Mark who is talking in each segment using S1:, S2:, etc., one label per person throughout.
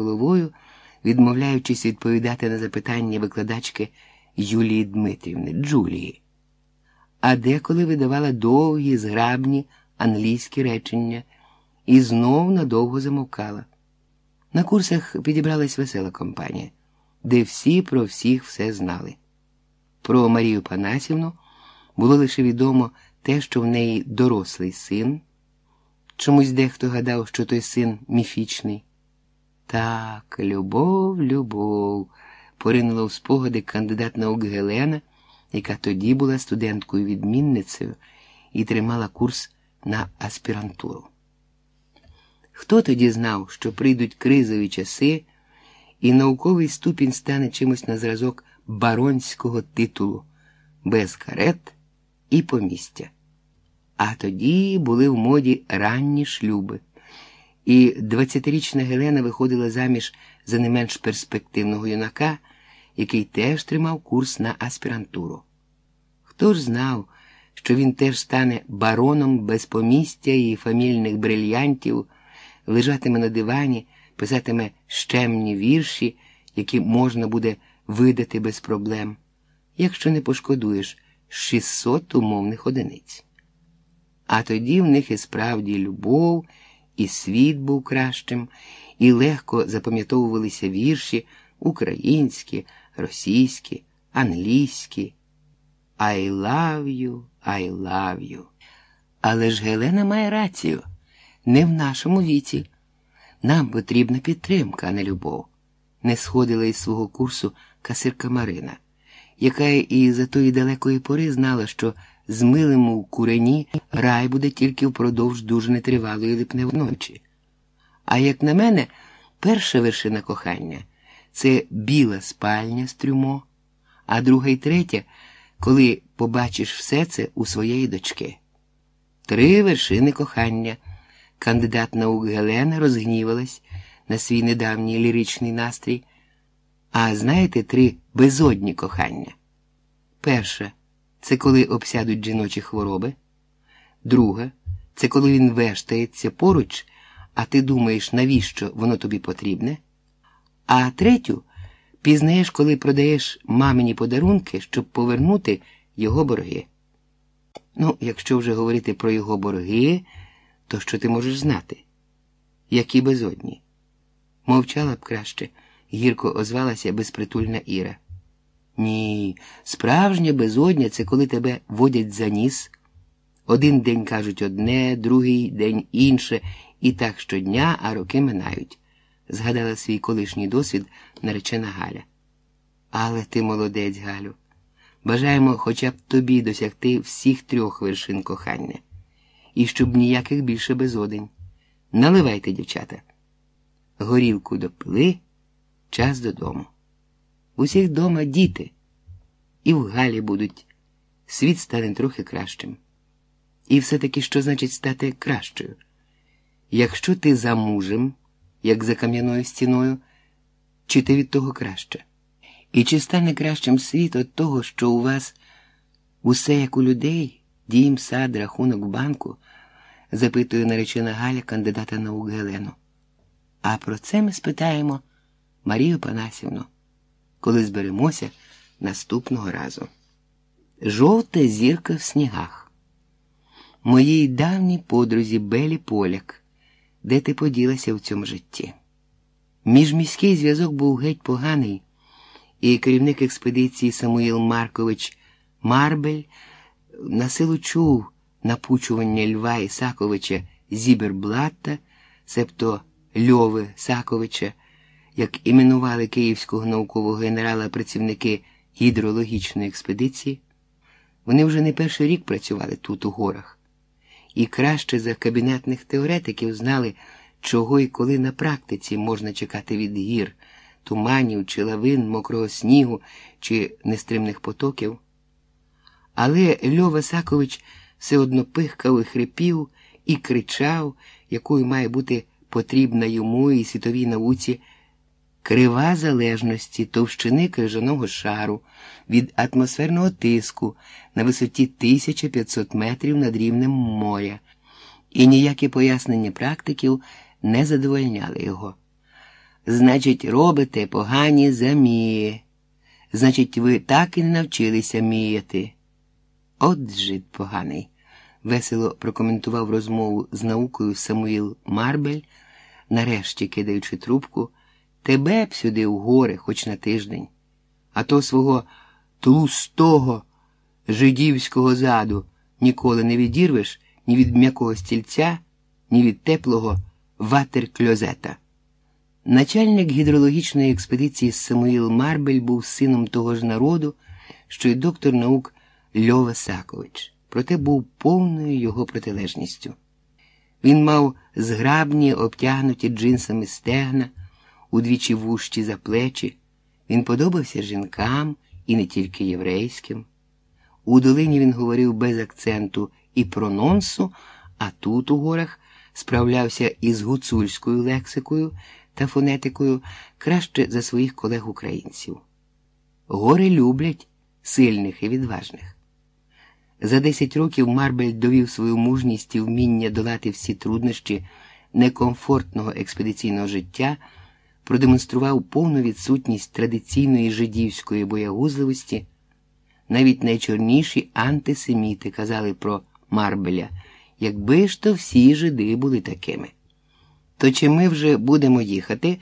S1: головою, відмовляючись відповідати на запитання викладачки Юлії Дмитрівни Джулії. А деколи видавала довгі, зграбні англійські речення і знов надовго замовкала. На курсах підібралась весела компанія, де всі про всіх все знали. Про Марію Панасівну було лише відомо те, що в неї дорослий син. Чомусь дехто гадав, що той син міфічний. Так, любов, любов, поринула в спогади кандидат наук Гелена, яка тоді була студенткою відмінницею і тримала курс на аспірантуру. Хто тоді знав, що прийдуть кризові часи, і науковий ступінь стане чимось на зразок баронського титулу, без карет і помістя? А тоді були в моді ранні шлюби, і 20-річна Гелена виходила заміж за не менш перспективного юнака, який теж тримав курс на аспірантуру. Хто ж знав, що він теж стане бароном без помістя і фамільних брильянтів, лежатиме на дивані, писатиме щемні вірші, які можна буде видати без проблем, якщо не пошкодуєш 600 умовних одиниць. А тоді в них і справді любов, і світ був кращим, і легко запам'ятовувалися вірші українські, російські, англійські. I love you, I love you. Але ж Гелена має рацію не в нашому віці. Нам потрібна підтримка, а не любов. Не сходила із свого курсу касирка Марина, яка і за тої далекої пори знала, що з милим у курені рай буде тільки впродовж дуже нетривалої липневої ночі. А як на мене, перша вершина кохання це біла спальня з трюмо, а друга і третя, коли побачиш все це у своєї дочки. Три вершини кохання. Кандидат наук Гелена розгнівалась на свій недавній ліричний настрій. А знаєте три безодні кохання? Перше це коли обсядуть жіночі хвороби. Друге це коли він вештається поруч, а ти думаєш, навіщо воно тобі потрібне. А третю пізнаєш, коли продаєш мамині подарунки, щоб повернути його борги. Ну, якщо вже говорити про його борги, то що ти можеш знати? Які безодні? Мовчала б краще, гірко озвалася безпритульна Іра. Ні, справжня безодня це коли тебе водять за ніс. Один день кажуть одне, другий день інше, і так щодня, а роки минають, згадала свій колишній досвід наречена Галя. Але ти молодець, Галю. Бажаємо хоча б тобі досягти всіх трьох вершин кохання, і щоб ніяких більше безодень. Наливайте, дівчата. Горілку допили, час додому. Усіх дома діти, і в Галі будуть. Світ стане трохи кращим. І все-таки що значить стати кращою? Якщо ти за мужем, як за кам'яною стіною, чи ти від того краще? І чи стане кращим світ від того, що у вас усе як у людей, дім, сад, рахунок банку? запитує наречена Галя кандидата наук Гелену. А про це ми спитаємо Марію Панасівну, коли зберемося наступного разу. Жовта зірка в снігах. Моїй давній подрузі Белі Поляк, де ти поділася в цьому житті? Міжміський зв'язок був геть поганий, і керівник експедиції Самуїл Маркович Марбель на силу чув напучування Льва Ісаковича Зіберблатта, себто Льови Саковича, як іменували київського наукового генерала працівники гідрологічної експедиції. Вони вже не перший рік працювали тут, у горах, і краще за кабінетних теоретиків знали, чого і коли на практиці можна чекати від гір, туманів чи лавин, мокрого снігу чи нестримних потоків. Але Льова Сакович все одно пихкав і хрипів і кричав, якою має бути потрібна йому і світовій науці крива залежності товщини крижаного шару від атмосферного тиску на висоті 1500 метрів над рівнем моря, і ніякі пояснення практиків не задовольняли його. Значить, робите погані замії. Значить, ви так і не навчилися міяти. От жид поганий, весело прокоментував розмову з наукою Самуїл Марбель, нарешті кидаючи трубку, тебе б сюди в гори хоч на тиждень, а то свого тлустого жидівського заду ніколи не відірвеш ні від м'якого стільця, ні від теплого ватеркльозета. Начальник гідрологічної експедиції Самуїл Марбель був сином того ж народу, що й доктор наук Льова Сакович, проте був повною його протилежністю. Він мав зграбні, обтягнуті джинсами стегна, удвічі вущі за плечі. Він подобався жінкам і не тільки єврейським. У долині він говорив без акценту і прононсу, а тут у горах справлявся із гуцульською лексикою та фонетикою краще за своїх колег-українців. Гори люблять сильних і відважних. За 10 років Марбель довів свою мужність і вміння долати всі труднощі некомфортного експедиційного життя, продемонстрував повну відсутність традиційної жидівської боягузливості. Навіть найчорніші антисеміти казали про Марбеля, якби ж то всі жиди були такими. То чи ми вже будемо їхати,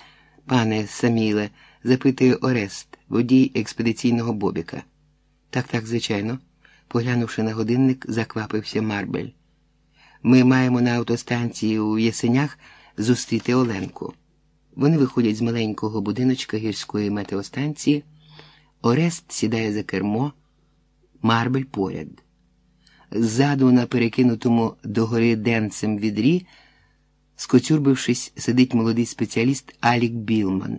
S1: пане Саміле? запитує Орест, водій експедиційного бобіка. Так, так, звичайно, поглянувши на годинник, заквапився Марбель. Ми маємо на автостанції у Єсенях зустріти Оленку. Вони виходять з маленького будиночка гірської метеостанції. Орест сідає за кермо, Марбель поряд. Ззаду на перекинутому догори денцем відрі. Скоцюрбившись, сидить молодий спеціаліст Алік Білман,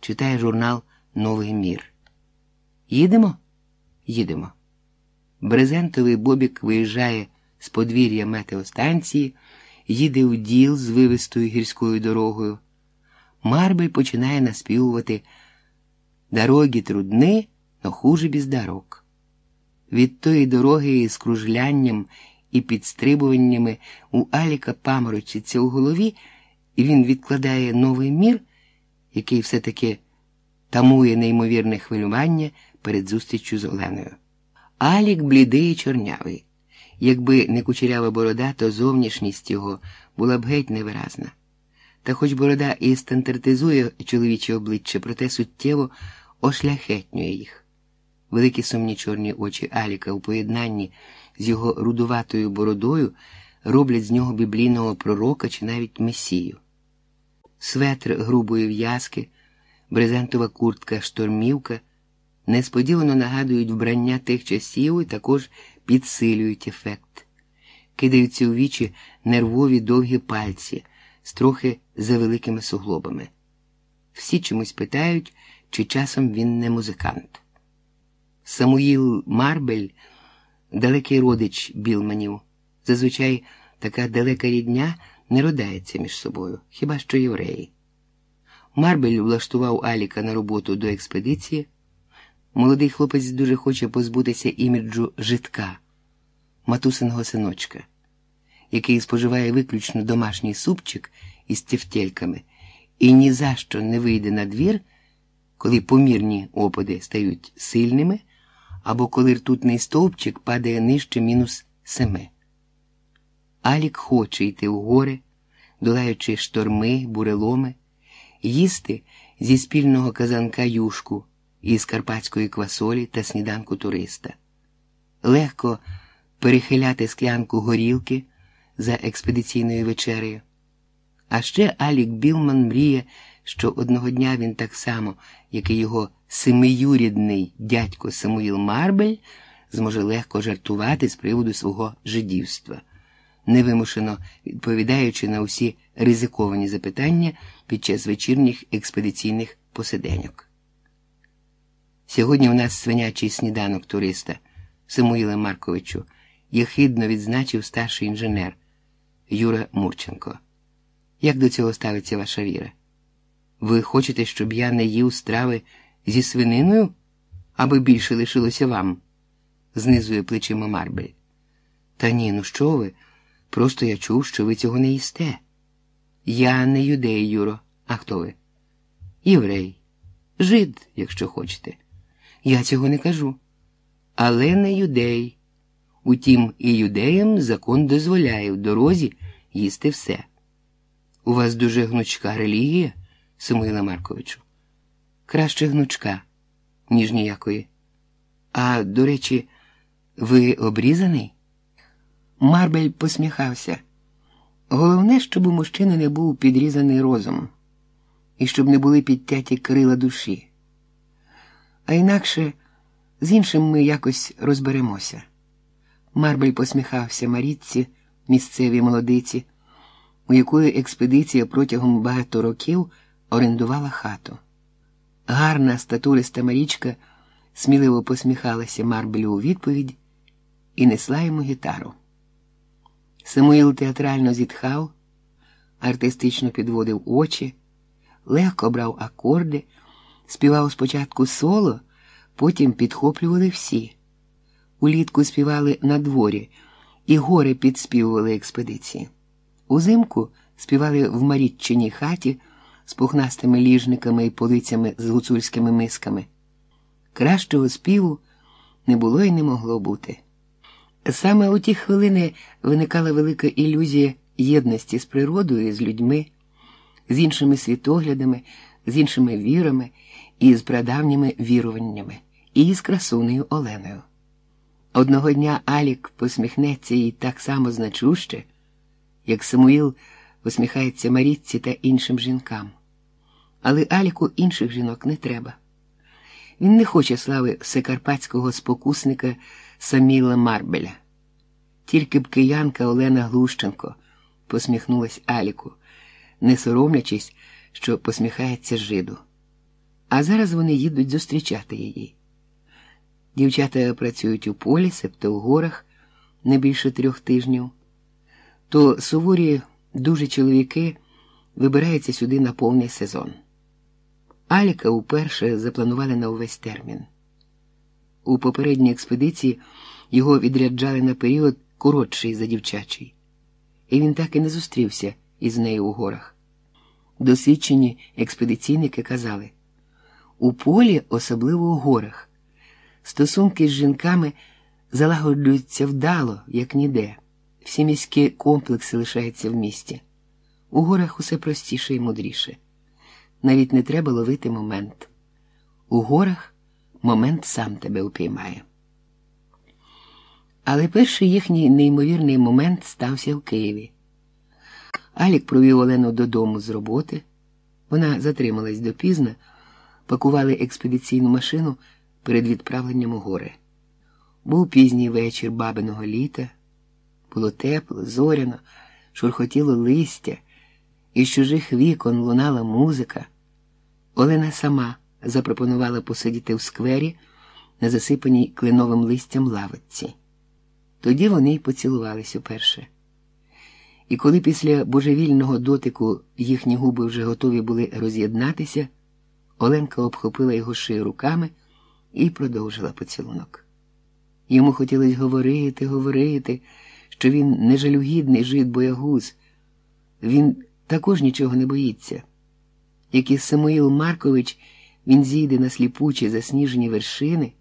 S1: читає журнал Новий мір. Їдемо? Їдемо. Брезентовий Бобік виїжджає з подвір'я метеостанції, їде в діл з вивистою гірською дорогою. Марбель починає наспівувати Дороги трудни, но хуже без дорог. Від тої дороги з кружлянням і підстрибуваннями у Аліка паморочиться у голові, і він відкладає новий мір, який все-таки тамує неймовірне хвилювання перед зустріччю з Оленою. Алік блідий і чорнявий. Якби не кучерява борода, то зовнішність його була б геть невиразна. Та хоч борода і стандартизує чоловіче обличчя, проте суттєво ошляхетнює їх. Великі сумні чорні очі Аліка у поєднанні з його рудуватою бородою роблять з нього біблійного пророка чи навіть месію. Светр грубої в'язки, брезентова куртка, штормівка несподівано нагадують вбрання тих часів і також підсилюють ефект, кидаються у вічі нервові довгі пальці з трохи завеликими суглобами. Всі чомусь питають, чи часом він не музикант. Самуїл Марбель далекий родич Білманів. Зазвичай така далека рідня не родається між собою, хіба що євреї. Марбель влаштував Аліка на роботу до експедиції. Молодий хлопець дуже хоче позбутися іміджу житка, матусиного синочка, який споживає виключно домашній супчик із тефтельками і ні за що не вийде на двір, коли помірні опади стають сильними або коли ртутний стовпчик падає нижче мінус семи. Алік хоче йти у гори, долаючи шторми, буреломи, їсти зі спільного казанка юшку із карпатської квасолі та сніданку туриста, легко перехиляти склянку горілки за експедиційною вечерею. А ще Алік Білман мріє, що одного дня він так само, як і його семиюрідний дядько Самуїл Марбель, зможе легко жартувати з приводу свого жидівства, невимушено відповідаючи на усі ризиковані запитання під час вечірніх експедиційних посиденьок. Сьогодні у нас свинячий сніданок туриста Самуїле Марковичу єхидно відзначив старший інженер Юра Мурченко. Як до цього ставиться ваша віра? Ви хочете, щоб я не їв страви зі свининою, аби більше лишилося вам? знизує плечима Марбель. Та ні, ну що ви? Просто я чув, що ви цього не їсте. Я не юдей, Юро. А хто ви? єврей, жид, якщо хочете. Я цього не кажу. Але не юдей. Утім, і юдеям закон дозволяє в дорозі їсти все. У вас дуже гнучка релігія, Самуїла Марковичу. Краще гнучка, ніж ніякої. А, до речі, ви обрізаний? Марбель посміхався. Головне, щоб у мужчини не був підрізаний розум, і щоб не були підтяті крила душі. А інакше з іншим ми якось розберемося. Марбель посміхався Марітці, місцевій молодиці, у якої експедиція протягом багато років орендувала хату. Гарна статулиста Марічка сміливо посміхалася Марбелю у відповідь і несла йому гітару. Самуїл театрально зітхав, артистично підводив очі, легко брав акорди, співав спочатку соло, потім підхоплювали всі. Улітку співали на дворі, і гори підспівували експедиції. Узимку співали в Марітчиній хаті з пухнастими ліжниками і полицями з гуцульськими мисками. Кращого співу не було і не могло бути. Саме у ті хвилини виникала велика ілюзія єдності з природою, з людьми, з іншими світоглядами, з іншими вірами і з прадавніми віруваннями, і з красунею Оленою. Одного дня Алік посміхнеться їй так само значуще, як Самуїл посміхається Марітці та іншим жінкам. Але Аліку інших жінок не треба. Він не хоче слави всекарпатського спокусника Саміла Марбеля. Тільки б киянка Олена Глущенко посміхнулась Аліку, не соромлячись, що посміхається жиду. А зараз вони їдуть зустрічати її. Дівчата працюють у полі, себто в горах не більше трьох тижнів, то суворі дуже чоловіки вибираються сюди на повний сезон. Аліка уперше запланували на увесь термін. У попередній експедиції його відряджали на період коротший за дівчачий, і він так і не зустрівся із нею у горах. Досвідчені експедиційники казали у полі, особливо у горах, стосунки з жінками залагоджуються вдало, як ніде. Всі міські комплекси лишаються в місті. У горах усе простіше і мудріше. Навіть не треба ловити момент. У горах момент сам тебе упіймає. Але перший їхній неймовірний момент стався в Києві. Алік провів Олену додому з роботи. Вона затрималась допізно, пакували експедиційну машину перед відправленням у гори. Був пізній вечір бабиного літа, було тепло, зоряно, шурхотіло листя, із чужих вікон лунала музика. Олена сама запропонувала посидіти в сквері на засипаній кленовим листям лавиці. Тоді вони й поцілувались уперше. І коли після божевільного дотику їхні губи вже готові були роз'єднатися, Оленка обхопила його шию руками і продовжила поцілунок. Йому хотілося говорити, говорити, що він не жалюгідний жид боягуз, він також нічого не боїться. Як і Самуїл Маркович, він зійде на сліпучі засніжені вершини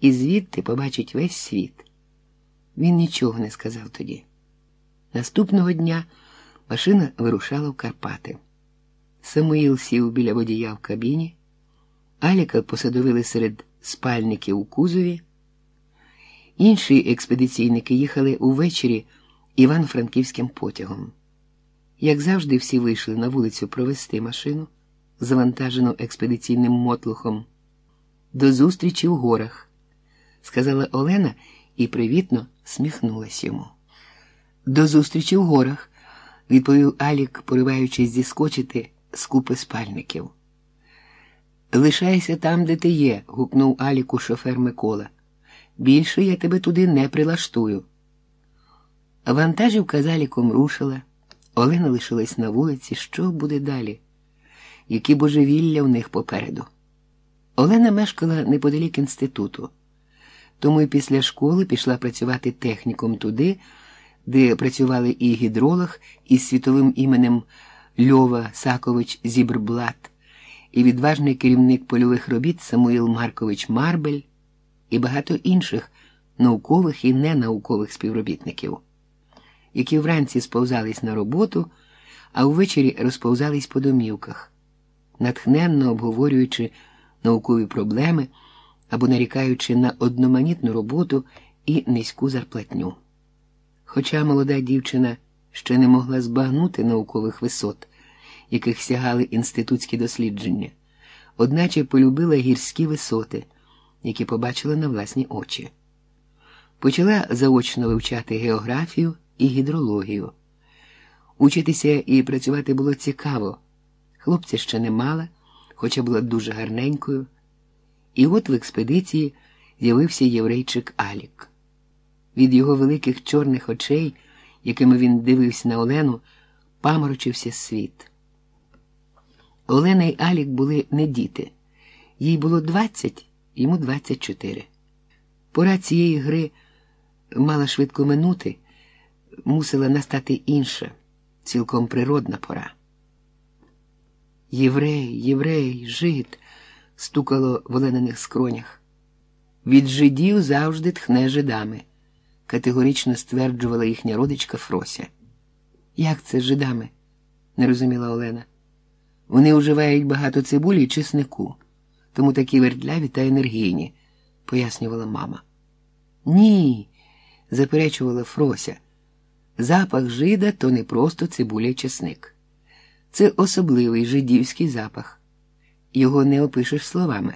S1: і звідти побачить весь світ. Він нічого не сказав тоді. Наступного дня машина вирушала в Карпати. Самуїл сів біля водія в кабіні, Аліка посадовили серед спальників у кузові. Інші експедиційники їхали увечері Івано-Франківським потягом. Як завжди, всі вийшли на вулицю провести машину, завантажену експедиційним мотлухом. До зустрічі в горах, сказала Олена і привітно сміхнулась йому. До зустрічі в горах, відповів Алік, пориваючись зіскочити з купи спальників. Лишайся там, де ти є, гукнув Аліку шофер Микола. Більше я тебе туди не прилаштую. Вантажівка заліком рушила. Олена лишилась на вулиці. Що буде далі? Які божевілля в них попереду? Олена мешкала неподалік інституту, тому й після школи пішла працювати техніком туди, де працювали і гідролог із світовим іменем Льова Сакович Зібрблат, і відважний керівник польових робіт Самуїл Маркович Марбель і багато інших наукових і ненаукових співробітників, які вранці сповзались на роботу, а увечері розповзались по домівках, натхненно обговорюючи наукові проблеми або нарікаючи на одноманітну роботу і низьку зарплатню. Хоча молода дівчина ще не могла збагнути наукових висот, яких сягали інститутські дослідження, одначе полюбила гірські висоти, які побачила на власні очі. Почала заочно вивчати географію і гідрологію. Учитися і працювати було цікаво. Хлопця ще не мала, хоча була дуже гарненькою. І от в експедиції з'явився єврейчик Алік. Від його великих чорних очей, якими він дивився на Олену, паморочився світ. Олена й Алік були не діти. Їй було 20, йому 24. Пора цієї гри мала швидко минути, мусила настати інша, цілком природна пора. Єврей, єврей, жид, стукало в оленених скронях. Від жидів завжди тхне жидами, категорично стверджувала їхня родичка Фрося. Як це жидами? не розуміла Олена. Вони уживають багато цибулі і чеснику, тому такі вертляві та енергійні, пояснювала мама. Ні, заперечувала Фрося. Запах жида то не просто цибуля й чесник. Це особливий жидівський запах. Його не опишеш словами,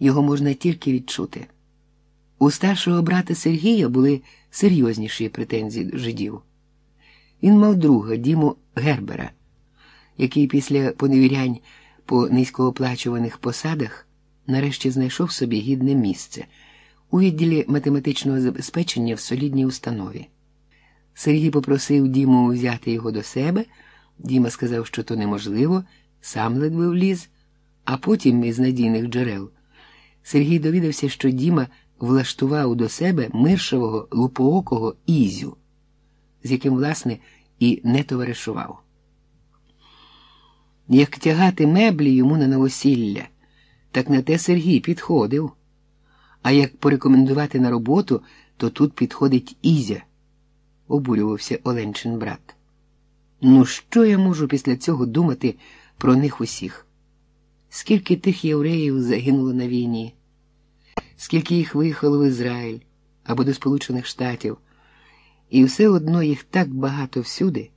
S1: його можна тільки відчути. У старшого брата Сергія були серйозніші претензії до жидів. Він мав друга Діму Гербера, який після поневірянь по низькооплачуваних посадах нарешті знайшов собі гідне місце у відділі математичного забезпечення в солідній установі. Сергій попросив Діму взяти його до себе. Діма сказав, що то неможливо, сам ледве вліз, а потім із надійних джерел Сергій довідався, що Діма влаштував до себе миршевого лупоокого Ізю, з яким, власне, і не товаришував. Як тягати меблі йому на новосілля, так на те Сергій підходив. А як порекомендувати на роботу, то тут підходить Ізя, обурювався Оленчин брат. Ну, що я можу після цього думати про них усіх? Скільки тих євреїв загинуло на війні, скільки їх виїхало в Ізраїль або до Сполучених Штатів, і все одно їх так багато всюди,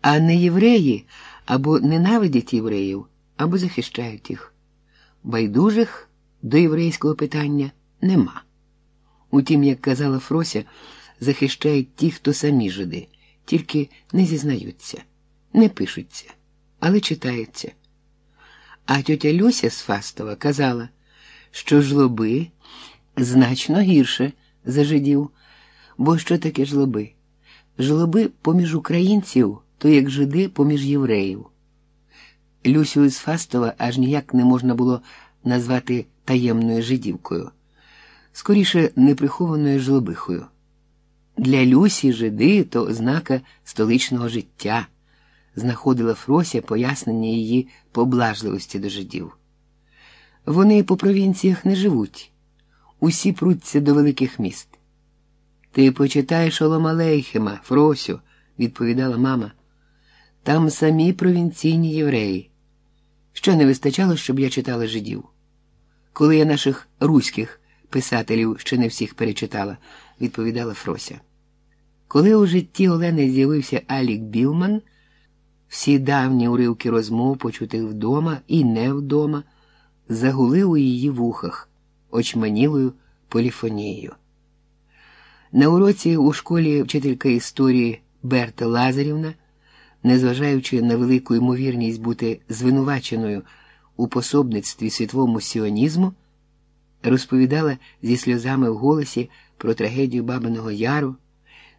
S1: а не євреї або ненавидять євреїв, або захищають їх. Байдужих до єврейського питання нема. Утім, як казала Фрося, захищають ті, хто самі жиди, тільки не зізнаються, не пишуться, але читаються. А тьотя Люся з Фастова казала, що жлоби значно гірше за жидів. Бо що таке жлоби? Жлоби поміж українців, то як жиди поміж євреїв. Люсю із Фастова аж ніяк не можна було назвати таємною жидівкою, скоріше неприхованою жлобихою. Для Люсі жиди то ознака столичного життя, знаходила Фрося пояснення її поблажливості до жидів. Вони по провінціях не живуть, усі пруться до великих міст. Ти почитаєш Оломалейхема, Фросю, відповідала мама. Там самі провінційні євреї. Що не вистачало, щоб я читала жидів? Коли я наших руських писателів ще не всіх перечитала, відповідала Фрося. Коли у житті Олени з'явився Алік Білман, всі давні уривки розмов, почутих вдома і не вдома, загули у її вухах, очманілою поліфонією. На уроці у школі вчителька історії Берта Лазарівна, незважаючи на велику ймовірність бути звинуваченою у пособництві світовому сіонізму, розповідала зі сльозами в голосі про трагедію Бабиного Яру,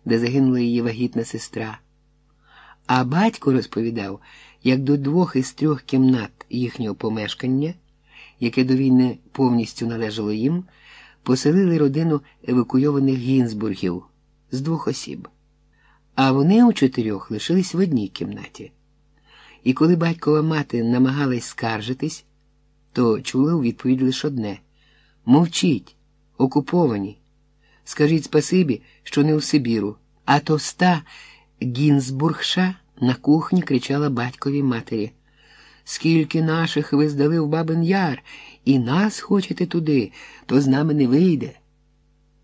S1: де загинула її вагітна сестра. А батько розповідав, як до двох із трьох кімнат їхнього помешкання, яке до війни повністю належало їм, поселили родину евакуйованих Гінзбургів з двох осіб. А вони у чотирьох лишились в одній кімнаті. І коли батькова мати намагалась скаржитись, то чула у відповідь лише одне мовчіть, окуповані. Скажіть спасибі, що не у Сибіру. А товста Гінзбургша на кухні кричала батькові матері. Скільки наших ви здали в Бабин Яр, і нас хочете туди, то з нами не вийде.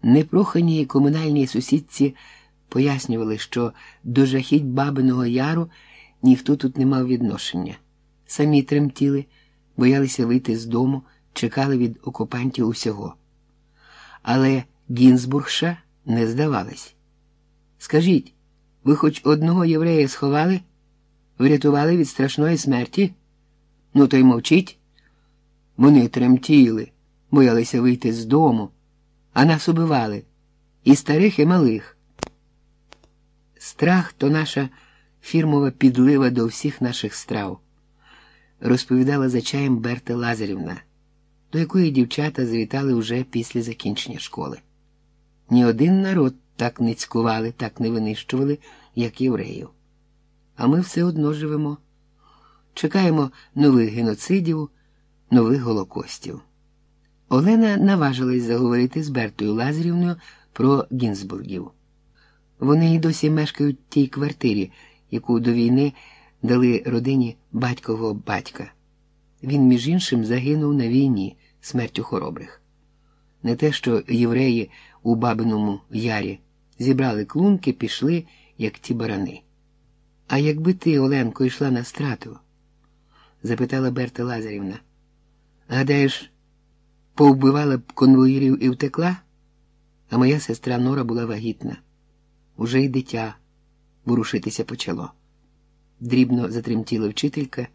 S1: Непрохані комунальні сусідці пояснювали, що до жахіть Бабиного Яру ніхто тут не мав відношення. Самі тремтіли, боялися вийти з дому, чекали від окупантів усього. Але Гінзбургша не здавалась. Скажіть, ви хоч одного єврея сховали? Врятували від страшної смерті? Ну, то й мовчіть. Вони тремтіли, боялися вийти з дому, а нас убивали і старих, і малих. Страх то наша фірмова підлива до всіх наших страв, розповідала за чаєм Берта Лазарівна, до якої дівчата завітали уже після закінчення школи. Ні один народ так не цькували, так не винищували, як євреїв. А ми все одно живемо. Чекаємо нових геноцидів, нових голокостів. Олена наважилась заговорити з Бертою Лазарівною про Гінзбургів. Вони й досі мешкають в тій квартирі, яку до війни дали родині батькового батька. Він, між іншим, загинув на війні смертю хоробрих. Не те, що євреї у Бабиному ярі зібрали клунки, пішли, як ті барани. А якби ти, Оленко, йшла на страту? запитала Берта Лазарівна. Гадаєш, повбивала б конвоїрів і втекла? А моя сестра Нора була вагітна. Уже й дитя ворушитися почало. Дрібно затремтіла вчителька,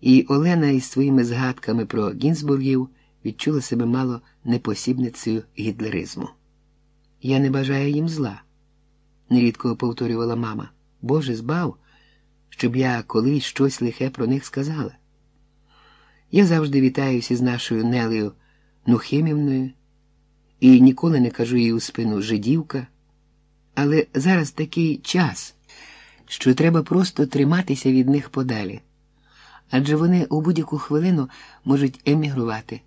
S1: і Олена із своїми згадками про Гінзбургів відчула себе мало непосібницею гітлеризму. Я не бажаю їм зла, нерідко повторювала мама. Боже збав, щоб я колись щось лихе про них сказала. Я завжди вітаюся з нашою Нелею Нухимівною і ніколи не кажу їй у спину жидівка. Але зараз такий час, що треба просто триматися від них подалі. Адже вони у будь-яку хвилину можуть емігрувати.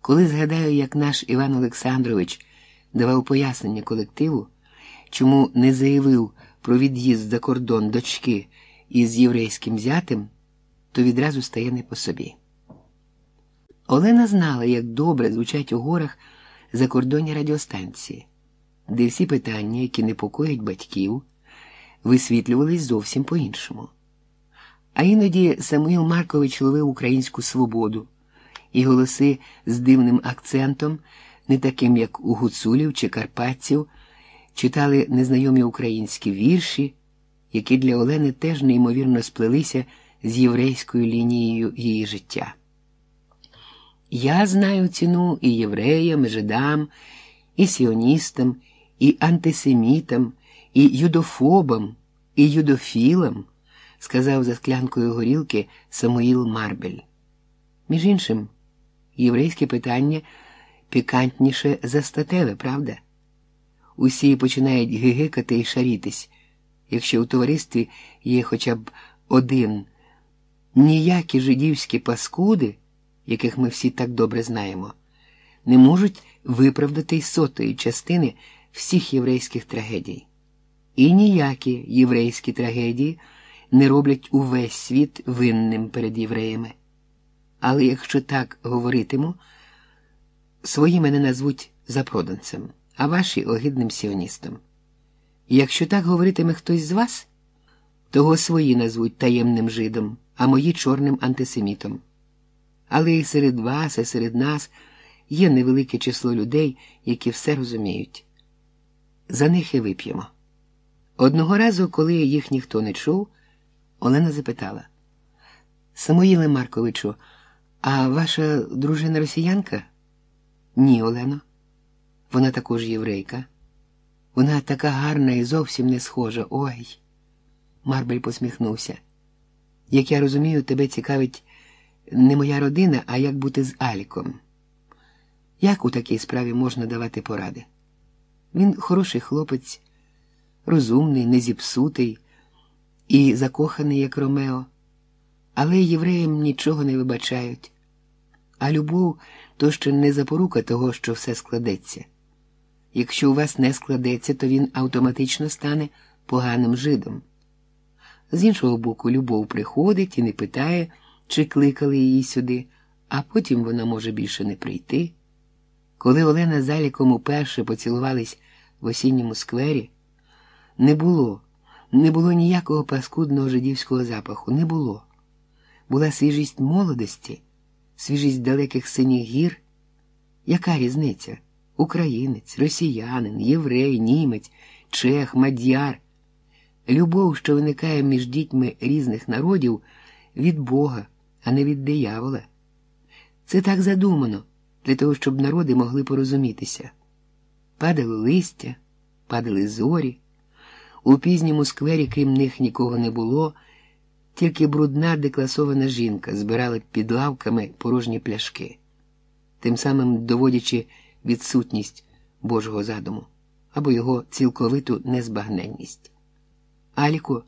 S1: Коли згадаю, як наш Іван Олександрович давав пояснення колективу, чому не заявив про від'їзд за кордон дочки із єврейським зятем, то відразу стає не по собі. Олена знала, як добре звучать у горах закордонні радіостанції, де всі питання, які непокоять батьків, висвітлювались зовсім по-іншому. А іноді Самуїл Маркович ловив українську свободу і голоси з дивним акцентом, не таким, як у гуцулів чи карпатців, читали незнайомі українські вірші, які для Олени теж неймовірно сплелися з єврейською лінією її життя. Я знаю ціну і євреям, і жидам, і сіоністам, і антисемітам, і юдофобам, і юдофілам, сказав за склянкою горілки Самуїл Марбель. Між іншим, єврейське питання пікантніше за статеве, правда? Усі починають гигикати і шарітись, якщо у товаристві є хоча б один ніякі жидівські паскуди яких ми всі так добре знаємо, не можуть виправдати й сотої частини всіх єврейських трагедій. І ніякі єврейські трагедії не роблять увесь світ винним перед євреями. Але якщо так говоритиму, свої мене назвуть запроданцем, а ваші огидним сіоністом. Якщо так говоритиме хтось з вас, того свої назвуть таємним жидом, а мої чорним антисемітом. Але і серед вас, і серед нас є невелике число людей, які все розуміють. За них і вип'ємо. Одного разу, коли їх ніхто не чув, Олена запитала Самоїле Марковичу, а ваша дружина росіянка? Ні, Олено. Вона також єврейка. Вона така гарна і зовсім не схожа. Ой. Марбель посміхнувся. Як я розумію, тебе цікавить не моя родина, а як бути з Аліком. Як у такій справі можна давати поради? Він хороший хлопець, розумний, незіпсутий і закоханий, як Ромео, але євреям нічого не вибачають. А любов то ще не запорука того, що все складеться. Якщо у вас не складеться, то він автоматично стане поганим жидом. З іншого боку, любов приходить і не питає, чи кликали її сюди, а потім вона може більше не прийти. Коли Олена з Аліком уперше поцілувались в осінньому сквері, не було, не було ніякого паскудного жидівського запаху, не було. Була свіжість молодості, свіжість далеких синіх гір. Яка різниця? Українець, росіянин, єврей, німець, чех, мадяр. Любов, що виникає між дітьми різних народів, від Бога, а не від диявола. Це так задумано, для того, щоб народи могли порозумітися. Падало листя, падали зорі. У пізньому сквері, крім них, нікого не було, тільки брудна декласована жінка збирала під лавками порожні пляшки, тим самим доводячи відсутність Божого задуму або його цілковиту незбагненність. Аліку,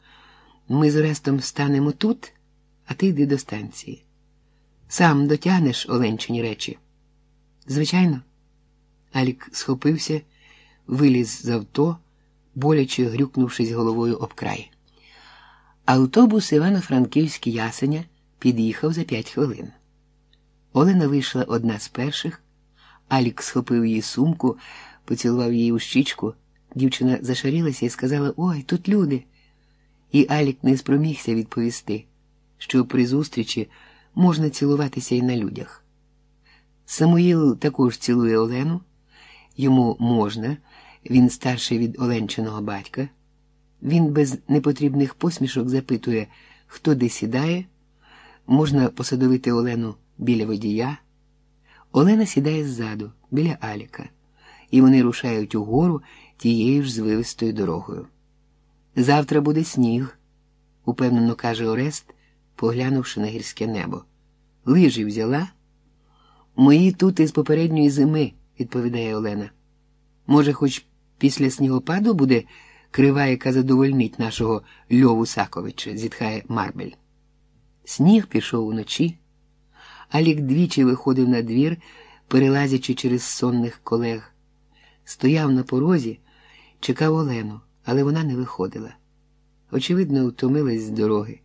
S1: ми з Орестом станемо тут, а ти йди до станції. Сам дотягнеш Оленчині речі. Звичайно, Алік схопився, виліз з авто, боляче грюкнувшись головою об край. Автобус Івано-Франківський ясеня під'їхав за п'ять хвилин. Олена вийшла одна з перших, Алік схопив її сумку, поцілував її у щічку. Дівчина зашарілася і сказала Ой, тут люди. І Алік не спромігся відповісти, що при зустрічі можна цілуватися і на людях. Самуїл також цілує Олену, йому можна, він старший від Оленчиного батька. Він без непотрібних посмішок запитує, хто де сідає, можна посадовити Олену біля водія. Олена сідає ззаду, біля Аліка, і вони рушають угору тією ж звивистою дорогою. Завтра буде сніг, упевнено каже Орест, поглянувши на гірське небо. Лижі взяла? Мої тут із попередньої зими, відповідає Олена. Може, хоч після снігопаду буде крива, яка задовольнить нашого Льову Саковича, зітхає Марбель. Сніг пішов уночі. Алік двічі виходив на двір, перелазячи через сонних колег. Стояв на порозі, чекав Олену, але вона не виходила. Очевидно, втомилась з дороги.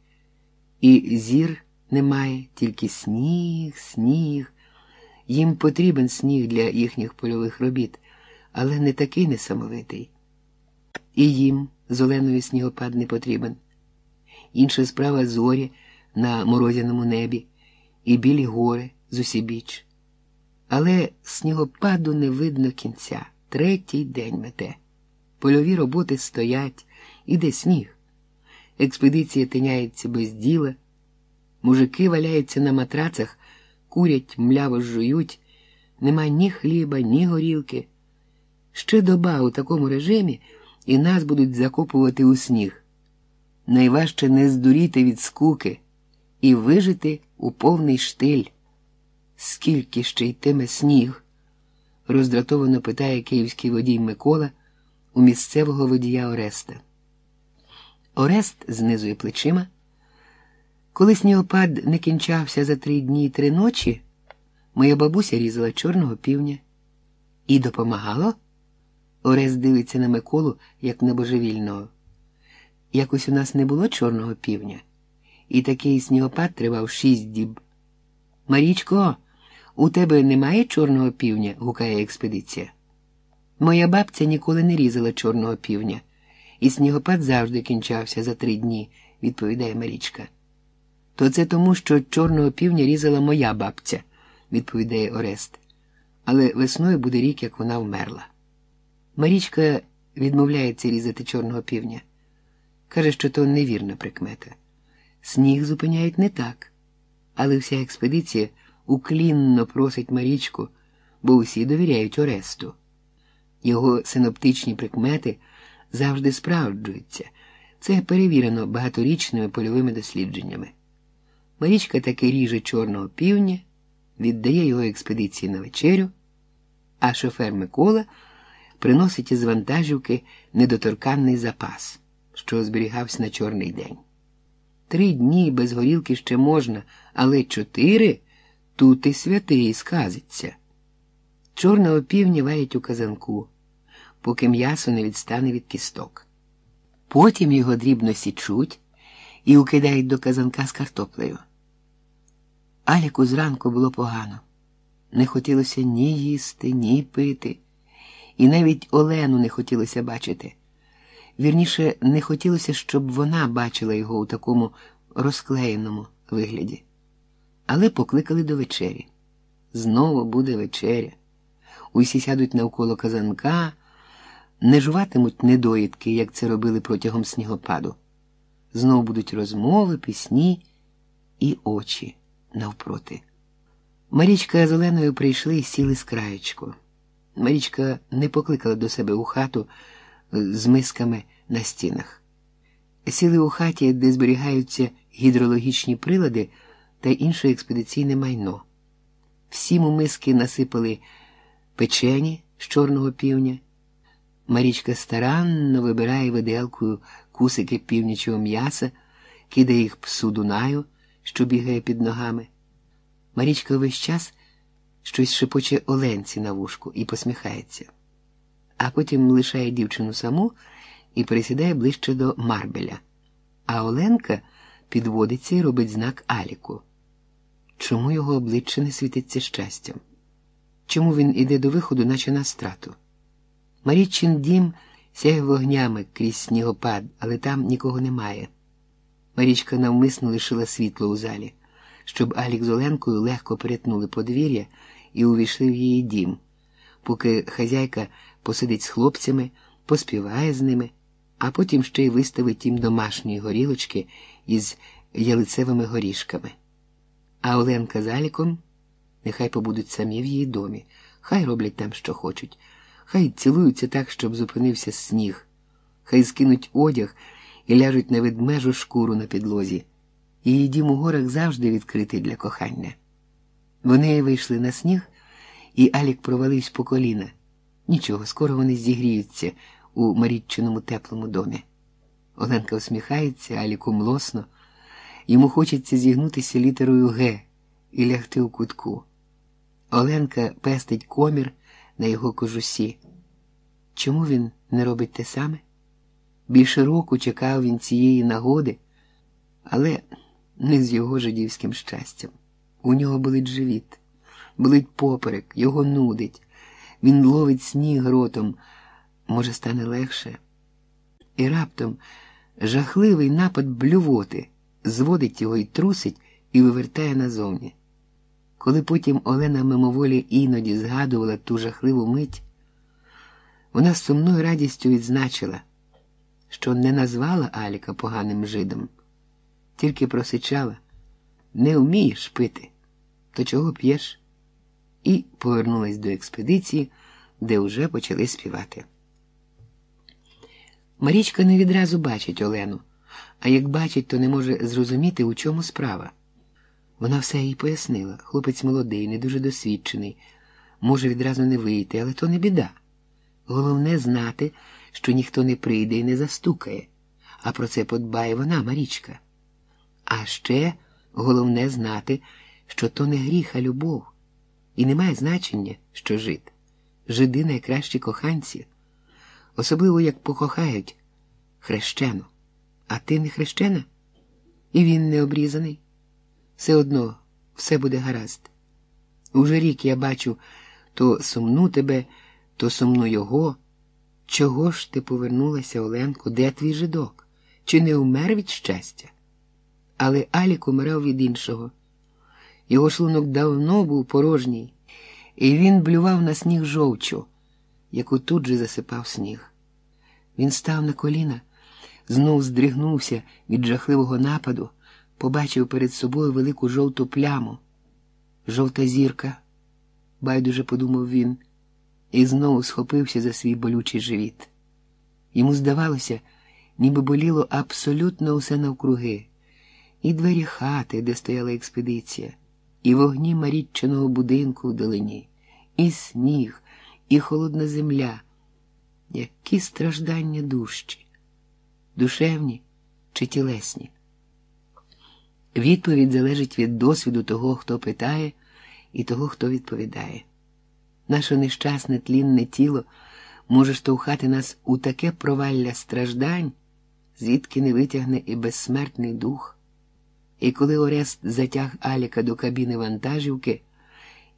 S1: І зір немає, тільки сніг, сніг. Їм потрібен сніг для їхніх польових робіт, але не такий несамовитий. І їм з Оленою снігопад не потрібен. Інша справа зорі на морозяному небі і білі гори з усібіч. Але снігопаду не видно кінця. Третій день мете. Польові роботи стоять, іде сніг. Експедиція тиняється без діла, мужики валяються на матрацах, курять, мляво жують, нема ні хліба, ні горілки. Ще доба у такому режимі і нас будуть закопувати у сніг. Найважче не здуріти від скуки і вижити у повний штиль. Скільки ще йтиме сніг? роздратовано питає київський водій Микола у місцевого водія Ореста. Орест знизує плечима. Коли снігопад не кінчався за три дні і три ночі, моя бабуся різала чорного півня і допомагало. Орест дивиться на Миколу, як на божевільного. Якось у нас не було чорного півня, і такий снігопад тривав шість діб. Марічко, у тебе немає чорного півня? гукає експедиція. Моя бабця ніколи не різала чорного півня, і снігопад завжди кінчався за три дні, відповідає Марічка. То це тому, що чорного півня різала моя бабця, відповідає Орест. Але весною буде рік, як вона вмерла. Марічка відмовляється різати чорного півня. Каже, що то невірна прикмета. Сніг зупиняють не так, але вся експедиція уклінно просить Марічку, бо усі довіряють Оресту. Його синоптичні прикмети завжди справджуються. Це перевірено багаторічними польовими дослідженнями. Марічка таки ріже чорного півня, віддає його експедиції на вечерю, а шофер Микола приносить із вантажівки недоторканний запас, що зберігався на чорний день. Три дні без горілки ще можна, але чотири. тут і святий сказиться. Чорного півня варять у казанку, поки м'ясо не відстане від кісток. Потім його дрібно січуть і укидають до казанка з картоплею. Аліку зранку було погано. Не хотілося ні їсти, ні пити, і навіть Олену не хотілося бачити. Вірніше, не хотілося, щоб вона бачила його у такому розклеєному вигляді. Але покликали до вечері. Знову буде вечеря. Усі сядуть навколо казанка, не жуватимуть недоїдки, як це робили протягом снігопаду. Знову будуть розмови, пісні і очі навпроти. Марічка з Оленою прийшли і сіли з краєчку. Марічка не покликала до себе у хату з мисками на стінах. Сіли у хаті, де зберігаються гідрологічні прилади та інше експедиційне майно. Всім у миски насипали печені з чорного півня. Марічка старанно вибирає виделкою кусики північого м'яса, кидає їх псу Дунаю, що бігає під ногами. Марічка весь час щось шепоче Оленці на вушку і посміхається, а потім лишає дівчину саму і пересідає ближче до Марбеля. А Оленка підводиться і робить знак Аліку. Чому його обличчя не світиться щастям? Чому він іде до виходу, наче на страту? Маріччин дім сяє вогнями крізь снігопад, але там нікого немає. Марічка навмисно лишила світло у залі, щоб Алік з Оленкою легко перетнули подвір'я і увійшли в її дім, поки хазяйка посидить з хлопцями, поспіває з ними, а потім ще й виставить їм домашні горілочки із ялицевими горішками. А Оленка з Аліком нехай побудуть самі в її домі, хай роблять там, що хочуть. Хай цілуються так, щоб зупинився сніг, хай скинуть одяг і ляжуть на ведмежу шкуру на підлозі. Її дім у горах завжди відкритий для кохання. Вони вийшли на сніг, і Алік провалився по коліна. Нічого, скоро вони зігріються у Маріччиному теплому домі. Оленка усміхається, Аліку млосно. Йому хочеться зігнутися літерою Г і лягти у кутку. Оленка пестить комір на його кожусі. Чому він не робить те саме? Більше року чекав він цієї нагоди, але не з його жидівським щастям. У нього болить живіт, болить поперек, його нудить. Він ловить сніг ротом, може, стане легше. І раптом жахливий напад блювоти зводить його і трусить і вивертає назовні. Коли потім Олена мимоволі іноді згадувала ту жахливу мить, вона з сумною радістю відзначила, що не назвала Аліка поганим жидом, тільки просичала не вмієш пити, то чого п'єш? І повернулась до експедиції, де вже почали співати. Марічка не відразу бачить Олену, а як бачить, то не може зрозуміти, у чому справа. Вона все їй пояснила. Хлопець молодий, не дуже досвідчений, може відразу не вийти, але то не біда. Головне знати, що ніхто не прийде і не застукає, а про це подбає вона, Марічка. А ще головне знати, що то не гріх, а любов, і не має значення, що жид. Жиди найкращі коханці, особливо як покохають хрещену. А ти не хрещена? І він не обрізаний. Все одно все буде гаразд. Уже рік я бачу то сумну тебе, то сумну його. Чого ж ти повернулася, Оленко, де твій жидок? Чи не умер від щастя? Але Алік умирав від іншого. Його шлунок давно був порожній, і він блював на сніг жовчу, яку тут же засипав сніг. Він став на коліна, знов здригнувся від жахливого нападу побачив перед собою велику жовту пляму. Жовта зірка, байдуже подумав він, і знову схопився за свій болючий живіт. Йому здавалося, ніби боліло абсолютно усе навкруги, і двері хати, де стояла експедиція, і вогні маріччаного будинку в долині, і сніг, і холодна земля, які страждання дужчі, душевні чи тілесні. Відповідь залежить від досвіду того, хто питає, і того, хто відповідає. Наше нещасне тлінне тіло може штовхати нас у таке провалля страждань, звідки не витягне і безсмертний дух. І коли Орест затяг Аліка до кабіни вантажівки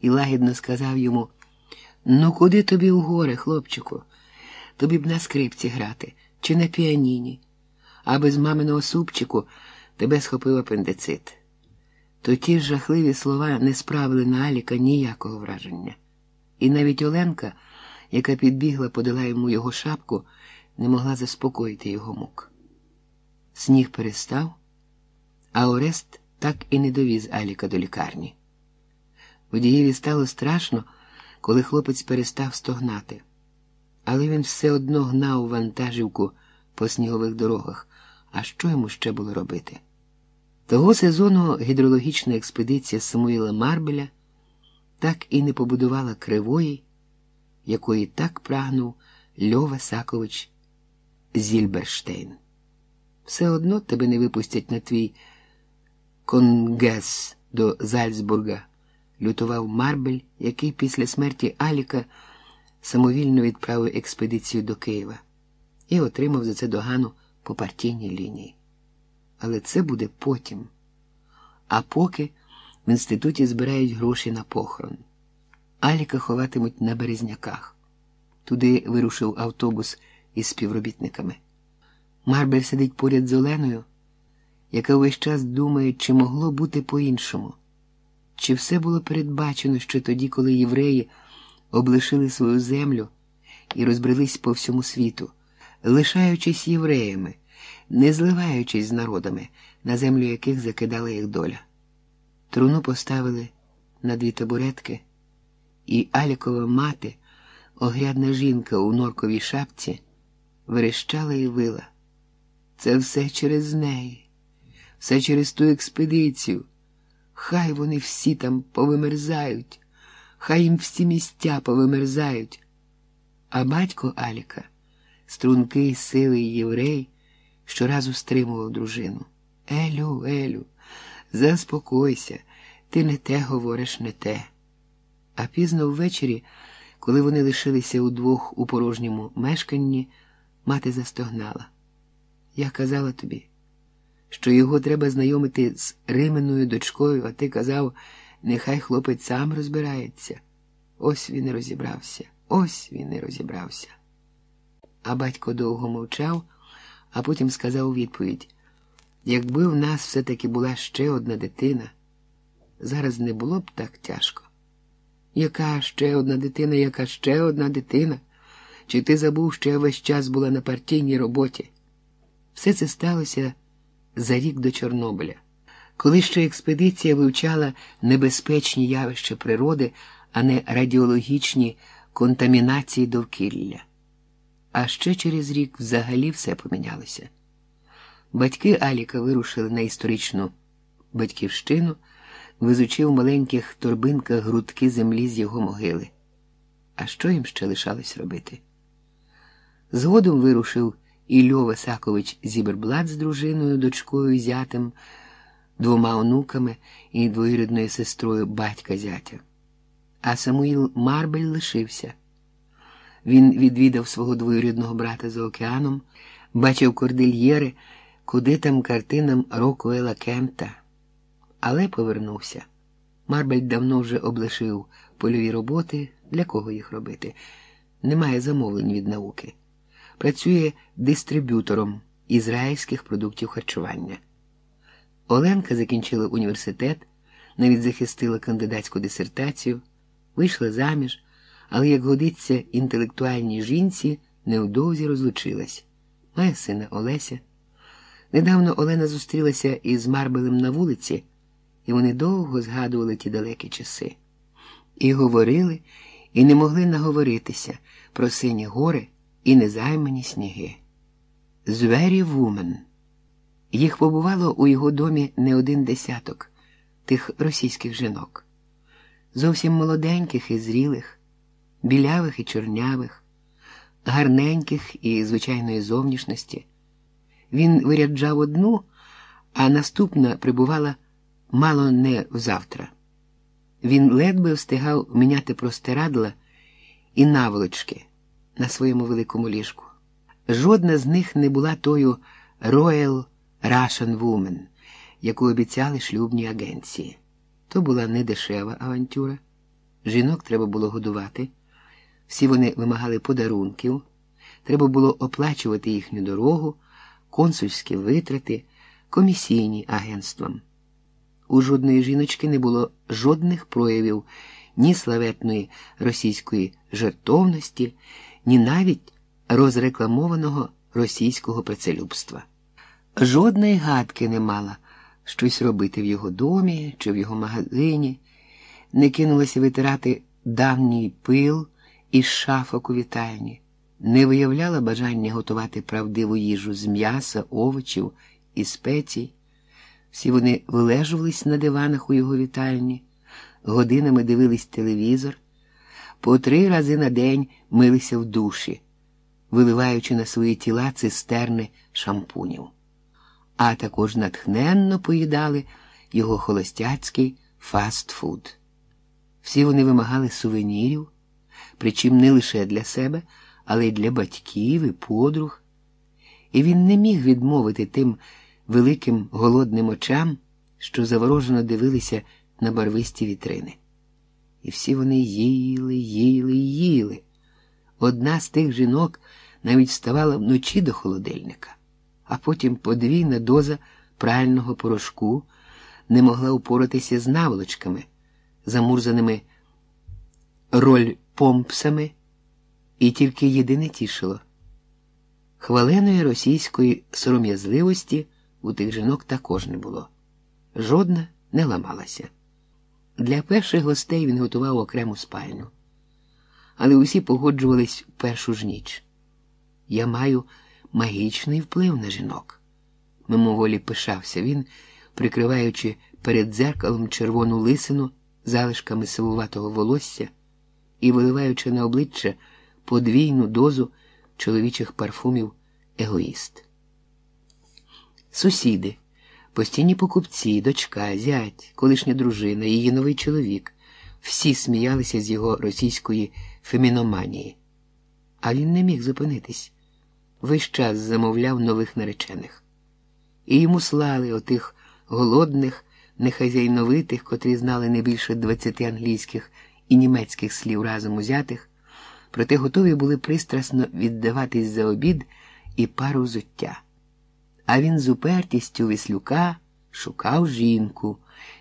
S1: і лагідно сказав йому: Ну, куди тобі в горе, хлопчику? Тобі б на скрипці грати, чи на піаніні, а без маминого супчику тебе схопив апендицит. То ті жахливі слова не справили на Аліка ніякого враження. І навіть Оленка, яка підбігла, подала йому його шапку, не могла заспокоїти його мук. Сніг перестав, а Орест так і не довіз Аліка до лікарні. Водієві стало страшно, коли хлопець перестав стогнати, але він все одно гнав вантажівку по снігових дорогах. А що йому ще було робити? Того сезону гідрологічна експедиція Самуїла Марбеля так і не побудувала кривої, якої так прагнув Льова Сакович Зільберштейн. Все одно тебе не випустять на твій конгес до Зальцбурга, лютував Марбель, який після смерті Аліка самовільно відправив експедицію до Києва і отримав за це догану по партійній лінії. Але це буде потім. А поки в інституті збирають гроші на похорон. Аліка ховатимуть на березняках. Туди вирушив автобус із співробітниками. Марбель сидить поряд з Оленою, яка весь час думає, чи могло бути по-іншому, чи все було передбачено ще тоді, коли євреї облишили свою землю і розбрелись по всьому світу, лишаючись євреями, не зливаючись з народами, на землю яких закидала їх доля. Труну поставили на дві табуретки, і Алікова мати, огрядна жінка у норковій шапці, верещала і вила. Це все через неї, все через ту експедицію. Хай вони всі там повимерзають, хай їм всі місця повимерзають. А батько Аліка, стрункий силий єврей, щоразу стримував дружину. Елю, Елю, заспокойся, ти не те говориш, не те. А пізно ввечері, коли вони лишилися удвох у порожньому мешканні, мати застогнала. Я казала тобі, що його треба знайомити з Рименою дочкою, а ти казав, нехай хлопець сам розбирається. Ось він і розібрався, ось він і розібрався. А батько довго мовчав, а потім сказав у відповідь: якби в нас все-таки була ще одна дитина, зараз не було б так тяжко. Яка ще одна дитина, яка ще одна дитина? Чи ти забув, що я весь час була на партійній роботі? Все це сталося за рік до Чорнобиля, коли ще експедиція вивчала небезпечні явища природи, а не радіологічні контамінації довкілля. А ще через рік взагалі все помінялося. Батьки Аліка вирушили на історичну батьківщину, везучи в маленьких торбинках грудки землі з його могили. А що їм ще лишалось робити? Згодом вирушив і Льова Сакович Зіберблат з дружиною, дочкою, зятем, двома онуками і двоюрідною сестрою батька зятя. А Самуїл Марбель лишився. Він відвідав свого двоюрідного брата за океаном, бачив кордильєри, куди там картинам Рокуела Кемта, але повернувся. Марбель давно вже облишив польові роботи, для кого їх робити. Немає замовлень від науки. Працює дистриб'ютором ізраїльських продуктів харчування. Оленка закінчила університет, навіть захистила кандидатську дисертацію, вийшла заміж але, як годиться інтелектуальній жінці, невдовзі розлучилась. Має сина Олеся. Недавно Олена зустрілася із Марбелем на вулиці, і вони довго згадували ті далекі часи. І говорили, і не могли наговоритися про сині гори і незаймані сніги. Звері вумен. Їх побувало у його домі не один десяток тих російських жінок, зовсім молоденьких і зрілих білявих і чорнявих, гарненьких і звичайної зовнішності. Він виряджав одну, а наступна прибувала мало не взавтра. Він ледве встигав міняти простирадла і наволочки на своєму великому ліжку. Жодна з них не була тою Royal Russian Woman, яку обіцяли шлюбні агенції. То була недешева авантюра. Жінок треба було годувати, всі вони вимагали подарунків, треба було оплачувати їхню дорогу, консульські витрати, комісійні агентствам. У жодної жіночки не було жодних проявів ні славетної російської жертовності, ні навіть розрекламованого російського працелюбства. Жодної гадки не мала щось робити в його домі чи в його магазині, не кинулася витирати давній пил із шафок у вітальні, не виявляла бажання готувати правдиву їжу з м'яса, овочів і спецій. Всі вони вилежувались на диванах у його вітальні, годинами дивились телевізор, по три рази на день милися в душі, виливаючи на свої тіла цистерни шампунів, а також натхненно поїдали його холостяцький фастфуд. Всі вони вимагали сувенірів, причим не лише для себе, але й для батьків і подруг. І він не міг відмовити тим великим голодним очам, що заворожено дивилися на барвисті вітрини. І всі вони їли, їли, їли. Одна з тих жінок навіть вставала вночі до холодильника, а потім подвійна доза прального порошку не могла упоратися з наволочками, замурзаними роль помпсами, і тільки єдине тішило. Хваленої російської сором'язливості у тих жінок також не було. Жодна не ламалася. Для перших гостей він готував окрему спальню. Але усі погоджувались першу ж ніч. Я маю магічний вплив на жінок. Мимоволі пишався він, прикриваючи перед дзеркалом червону лисину залишками сивуватого волосся і виливаючи на обличчя подвійну дозу чоловічих парфумів егоїст. Сусіди, постійні покупці, дочка, зять, колишня дружина, її новий чоловік, всі сміялися з його російської феміноманії. А він не міг зупинитись. Весь час замовляв нових наречених. І йому слали отих голодних, нехазяйновитих, котрі знали не більше двадцяти англійських і німецьких слів разом узятих, проте готові були пристрасно віддаватись за обід і пару взуття. А він з упертістю віслюка шукав жінку,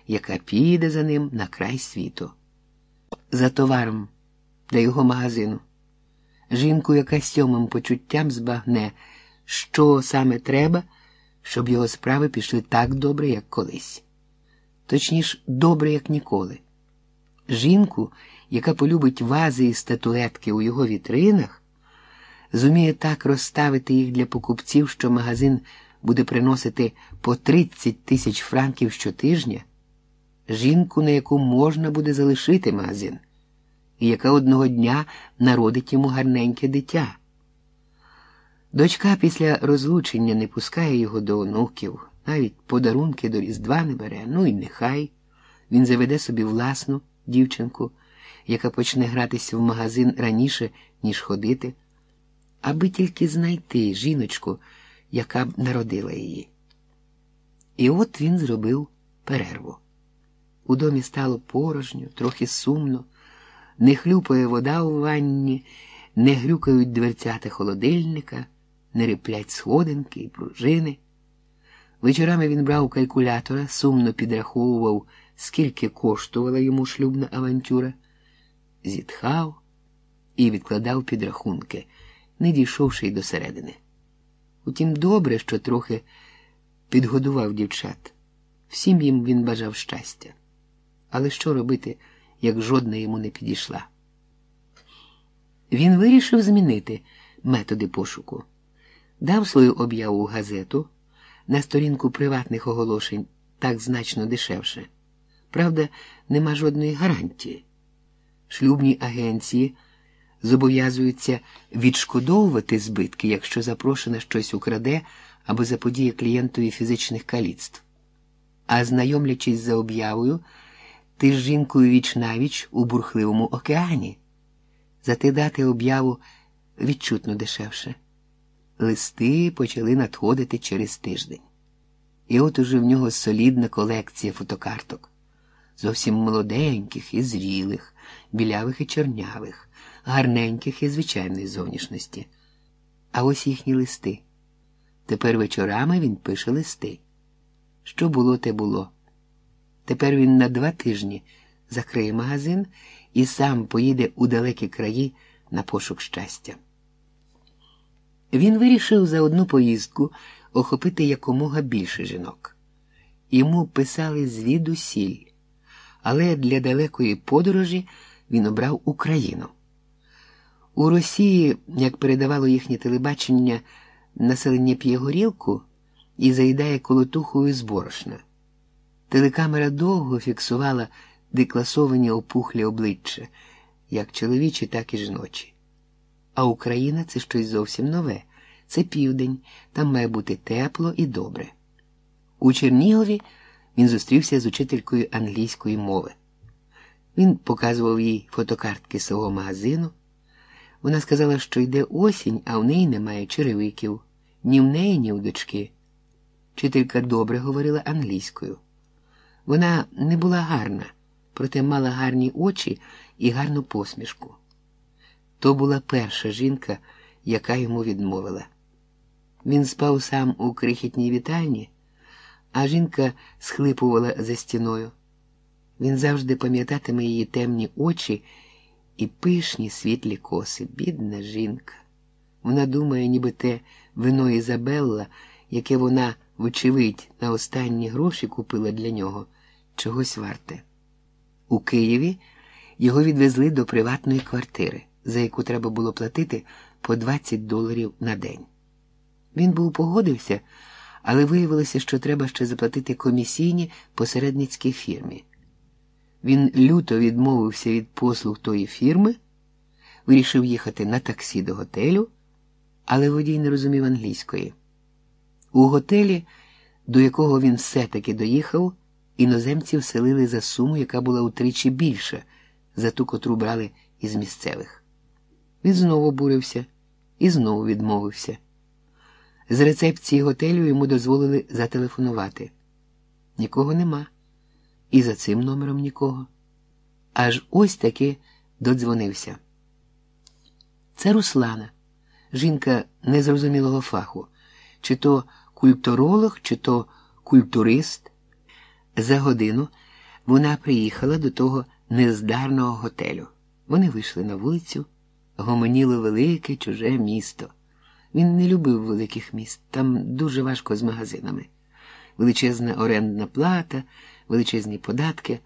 S1: яка піде за ним на край світу. За товаром до його магазину. Жінку, яка сьомим почуттям збагне, що саме треба, щоб його справи пішли так добре, як колись. Точніше, добре, як ніколи. Жінку, яка полюбить вази і статуетки у його вітринах, зуміє так розставити їх для покупців, що магазин буде приносити по 30 тисяч франків щотижня, жінку, на яку можна буде залишити магазин, і яка одного дня народить йому гарненьке дитя. Дочка після розлучення не пускає його до онуків, навіть подарунки до Різдва не бере, ну і нехай він заведе собі власну дівчинку, яка почне гратися в магазин раніше, ніж ходити, аби тільки знайти жіночку, яка б народила її. І от він зробив перерву. У домі стало порожньо, трохи сумно, не хлюпає вода у ванні, не грюкають дверцята холодильника, не риплять сходинки і пружини. Вечорами він брав калькулятора, сумно підраховував, скільки коштувала йому шлюбна авантюра, зітхав і відкладав підрахунки, не дійшовши й до середини. Утім, добре, що трохи підгодував дівчат. Всім їм він бажав щастя. Але що робити, як жодна йому не підійшла? Він вирішив змінити методи пошуку, дав свою об'яву газету на сторінку приватних оголошень так значно дешевше. Правда, нема жодної гарантії. Шлюбні агенції зобов'язуються відшкодовувати збитки, якщо запрошена щось украде або заподіє клієнтові фізичних каліцтв. А знайомлячись за об'явою, Ти з жінкою віч навіч у бурхливому океані. Зате дати об'яву відчутно дешевше. Листи почали надходити через тиждень. І от уже в нього солідна колекція фотокарток, зовсім молоденьких і зрілих, білявих і чорнявих, гарненьких і звичайної зовнішності. А ось їхні листи. Тепер вечорами він пише листи. Що було, те було. Тепер він на два тижні закриє магазин і сам поїде у далекі краї на пошук щастя. Він вирішив за одну поїздку охопити якомога більше жінок. Йому писали звідусіль, але для далекої подорожі він обрав Україну. У Росії, як передавало їхнє телебачення, населення п'є горілку і заїдає колотухою з борошна. Телекамера довго фіксувала декласовані опухлі обличчя, як чоловічі, так і жіночі. А Україна це щось зовсім нове. Це південь, там має бути тепло і добре. У Чернігові він зустрівся з учителькою англійської мови. Він показував їй фотокартки свого магазину. Вона сказала, що йде осінь, а в неї немає черевиків, ні в неї, ні в дочки. Вчителька добре говорила англійською. Вона не була гарна, проте мала гарні очі і гарну посмішку. То була перша жінка, яка йому відмовила. Він спав сам у крихітній вітальні, а жінка схлипувала за стіною. Він завжди пам'ятатиме її темні очі і пишні світлі коси, бідна жінка. Вона думає, ніби те вино Ізабелла, яке вона, вочевидь, на останні гроші купила для нього, чогось варте. У Києві його відвезли до приватної квартири, за яку треба було платити по 20 доларів на день. Він був погодився, але виявилося, що треба ще заплатити комісійні посередницькій фірмі. Він люто відмовився від послуг тої фірми, вирішив їхати на таксі до готелю, але водій не розумів англійської. У готелі, до якого він все-таки доїхав, іноземців селили за суму, яка була утричі більша за ту, котру брали із місцевих. Він знову бурився і знову відмовився. З рецепції готелю йому дозволили зателефонувати. Нікого нема. І за цим номером нікого. Аж ось таки додзвонився. Це Руслана, жінка незрозумілого фаху, чи то культуролог, чи то культурист. За годину вона приїхала до того нездарного готелю. Вони вийшли на вулицю, гомоніло велике чуже місто. Він не любив великих міст, там дуже важко з магазинами. Величезна орендна плата, величезні податки,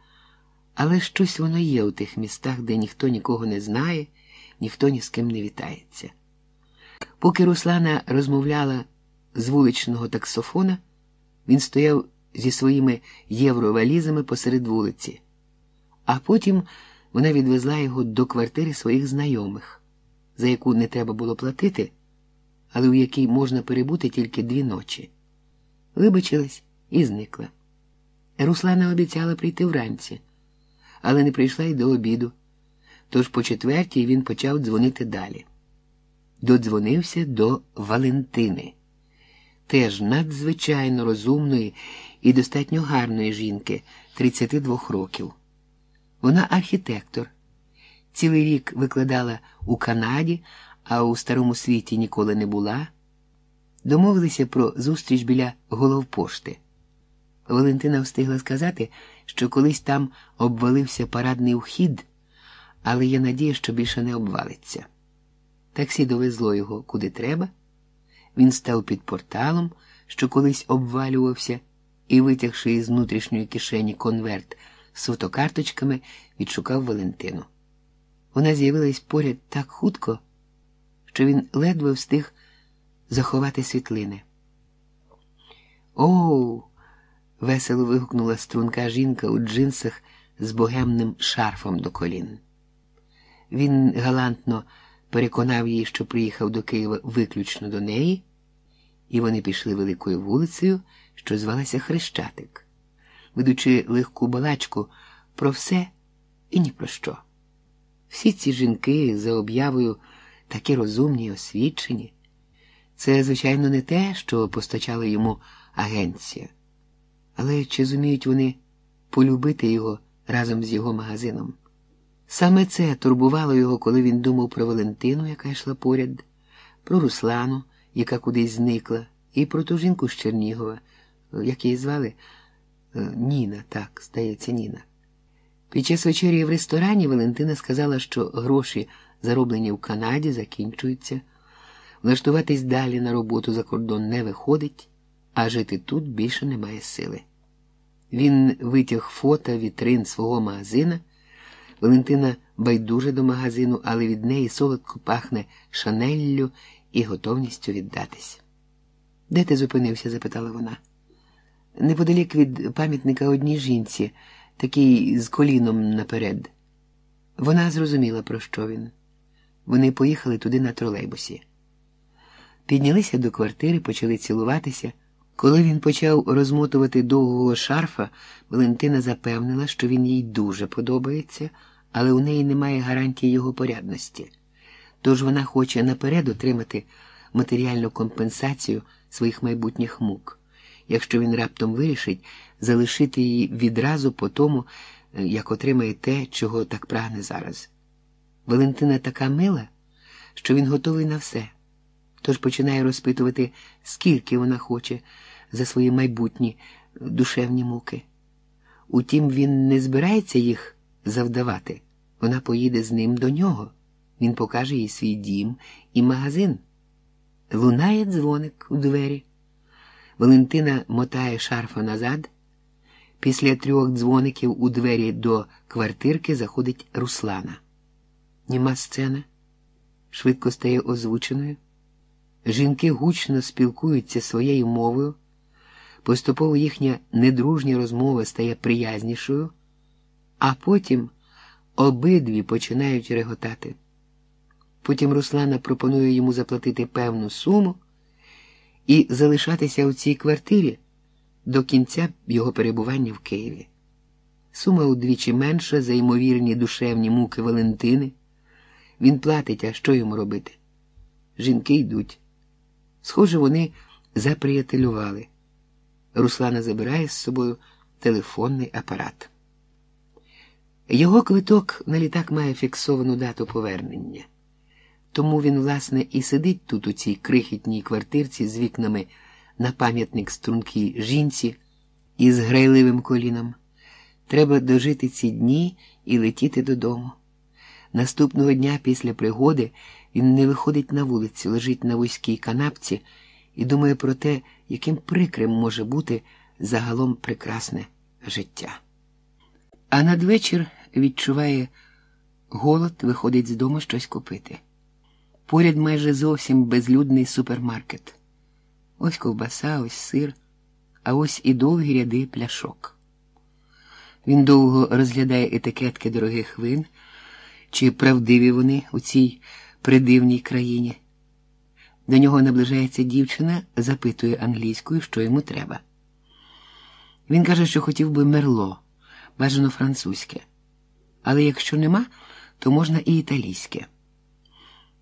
S1: але щось воно є у тих містах, де ніхто нікого не знає, ніхто ні з ким не вітається. Поки Руслана розмовляла з вуличного таксофона, він стояв зі своїми євровалізами посеред вулиці, а потім вона відвезла його до квартири своїх знайомих, за яку не треба було платити але у якій можна перебути тільки дві ночі. Вибачилась і зникла. Руслана обіцяла прийти вранці, але не прийшла й до обіду. Тож по четвертій він почав дзвонити далі. Додзвонився до Валентини, теж надзвичайно розумної і достатньо гарної жінки 32 років. Вона архітектор. Цілий рік викладала у Канаді, а у старому світі ніколи не була, домовилися про зустріч біля головпошти. Валентина встигла сказати, що колись там обвалився парадний вхід, але є надія, що більше не обвалиться. Таксі довезло його куди треба. Він став під порталом, що колись обвалювався, і, витягши із внутрішньої кишені конверт з фотокарточками, відшукав Валентину. Вона з'явилась поряд так хутко що він ледве встиг заховати світлини. Оу. весело вигукнула струнка жінка у джинсах з богемним шарфом до колін. Він галантно переконав її, що приїхав до Києва виключно до неї, і вони пішли великою вулицею, що звалася Хрещатик. Ведучи легку балачку про все і ні про що. Всі ці жінки за об'явою такі розумні й освічені. Це, звичайно, не те, що постачала йому агенція. Але чи зуміють вони полюбити його разом з його магазином? Саме це турбувало його, коли він думав про Валентину, яка йшла поряд, про Руслану, яка кудись зникла, і про ту жінку з Чернігова, як її звали е, Ніна, так, здається, Ніна. Під час вечері в ресторані Валентина сказала, що гроші, зароблені в Канаді, закінчуються, влаштуватись далі на роботу за кордон не виходить, а жити тут більше немає сили. Він витяг фото вітрин свого магазина. Валентина байдуже до магазину, але від неї солодко пахне шанеллю і готовністю віддатись. Де ти зупинився? запитала вона. Неподалік від пам'ятника одній жінці, такий з коліном наперед. Вона зрозуміла, про що він. Вони поїхали туди на тролейбусі. Піднялися до квартири, почали цілуватися. Коли він почав розмотувати довгого шарфа, Валентина запевнила, що він їй дуже подобається, але у неї немає гарантії його порядності. Тож вона хоче наперед отримати матеріальну компенсацію своїх майбутніх мук, якщо він раптом вирішить залишити її відразу по тому, як отримає те, чого так прагне зараз. Валентина така мила, що він готовий на все тож починає розпитувати, скільки вона хоче за свої майбутні душевні муки. Утім, він не збирається їх завдавати. Вона поїде з ним до нього. Він покаже їй свій дім і магазин. Лунає дзвоник у двері. Валентина мотає шарфа назад. Після трьох дзвоників у двері до квартирки заходить Руслана. Німа сцена швидко стає озвученою. Жінки гучно спілкуються своєю мовою, поступово їхня недружня розмова стає приязнішою, а потім обидві починають реготати. Потім Руслана пропонує йому заплатити певну суму і залишатися у цій квартирі до кінця його перебування в Києві. Сума удвічі менша за ймовірні душевні муки Валентини. Він платить, а що йому робити? Жінки йдуть. Схоже, вони заприятелювали. Руслана забирає з собою телефонний апарат. Його квиток на літак має фіксовану дату повернення. Тому він, власне, і сидить тут у цій крихітній квартирці з вікнами на пам'ятник стрункій жінці із грайливим коліном. Треба дожити ці дні і летіти додому. Наступного дня після пригоди він не виходить на вулицю, лежить на вузькій канапці і думає про те, яким прикрим може бути загалом прекрасне життя. А надвечір відчуває голод, виходить з дому щось купити. Поряд майже зовсім безлюдний супермаркет. Ось ковбаса, ось сир, а ось і довгі ряди пляшок. Він довго розглядає етикетки дорогих вин, чи правдиві вони у цій придивній країні. До нього наближається дівчина, запитує англійською, що йому треба. Він каже, що хотів би мерло, бажано французьке. Але якщо нема, то можна і італійське.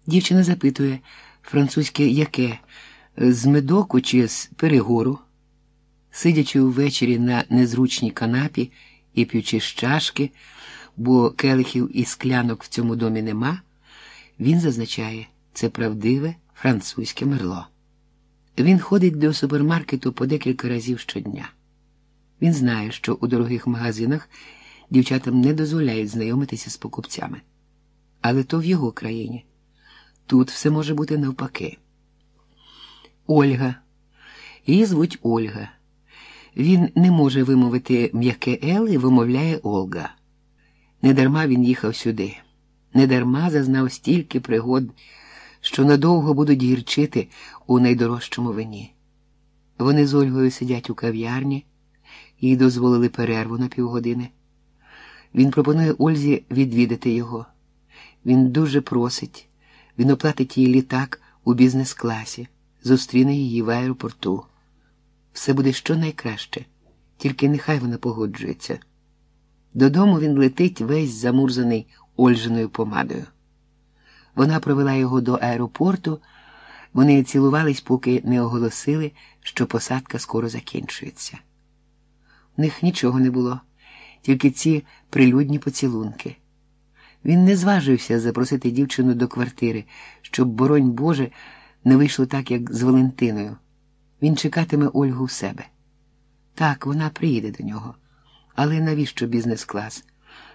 S1: Дівчина запитує французьке яке з медоку чи з перегору, сидячи увечері на незручній канапі і п'ючи з чашки, бо келихів і склянок в цьому домі нема. Він зазначає, це правдиве французьке мерло. Він ходить до супермаркету по декілька разів щодня. Він знає, що у дорогих магазинах дівчатам не дозволяють знайомитися з покупцями. Але то в його країні. Тут все може бути навпаки. Ольга. Її звуть Ольга. Він не може вимовити м'яке Л і вимовляє Олга. Недарма він їхав сюди. Недарма зазнав стільки пригод, що надовго будуть гірчити у найдорожчому вині. Вони з Ольгою сидять у кав'ярні, їй дозволили перерву на півгодини. Він пропонує Ользі відвідати його. Він дуже просить, він оплатить їй літак у бізнес-класі, зустріне її в аеропорту. Все буде що найкраще, тільки нехай вона погоджується. Додому він летить весь замурзаний Ольжиною помадою. Вона провела його до аеропорту. Вони цілувались, поки не оголосили, що посадка скоро закінчується. В них нічого не було, тільки ці прилюдні поцілунки. Він не зважився запросити дівчину до квартири, щоб, боронь Боже, не вийшло так, як з Валентиною. Він чекатиме Ольгу в себе. Так, вона приїде до нього. Але навіщо бізнес-клас?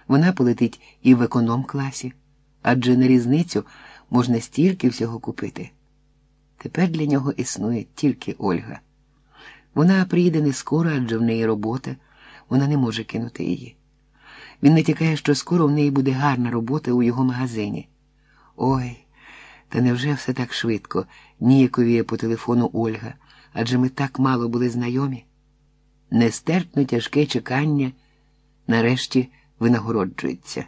S1: Вона полетить і в економ-класі, адже на різницю можна стільки всього купити. Тепер для нього існує тільки Ольга. Вона приїде не скоро, адже в неї робота, вона не може кинути її. Він натякає, що скоро в неї буде гарна робота у його магазині. Ой, та невже все так швидко, ніяковіє по телефону Ольга, адже ми так мало були знайомі? Нестерпно тяжке чекання нарешті винагороджується.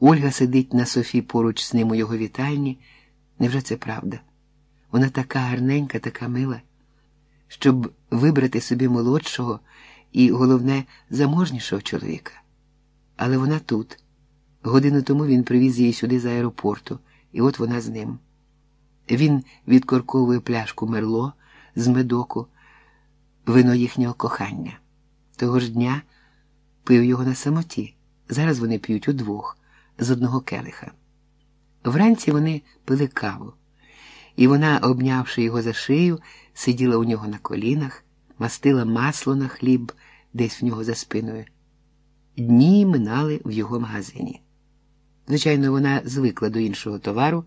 S1: Ольга сидить на софі поруч з ним у його вітальні. Невже це правда? Вона така гарненька, така мила, щоб вибрати собі молодшого і, головне, заможнішого чоловіка. Але вона тут. Годину тому він привіз її сюди з аеропорту, і от вона з ним. Він відкорковує пляшку мерло з медоку, вино їхнього кохання. Того ж дня пив його на самоті. Зараз вони п'ють удвох з одного келиха. Вранці вони пили каву, і вона, обнявши його за шию, сиділа у нього на колінах, мастила масло на хліб десь в нього за спиною. Дні минали в його магазині. Звичайно, вона звикла до іншого товару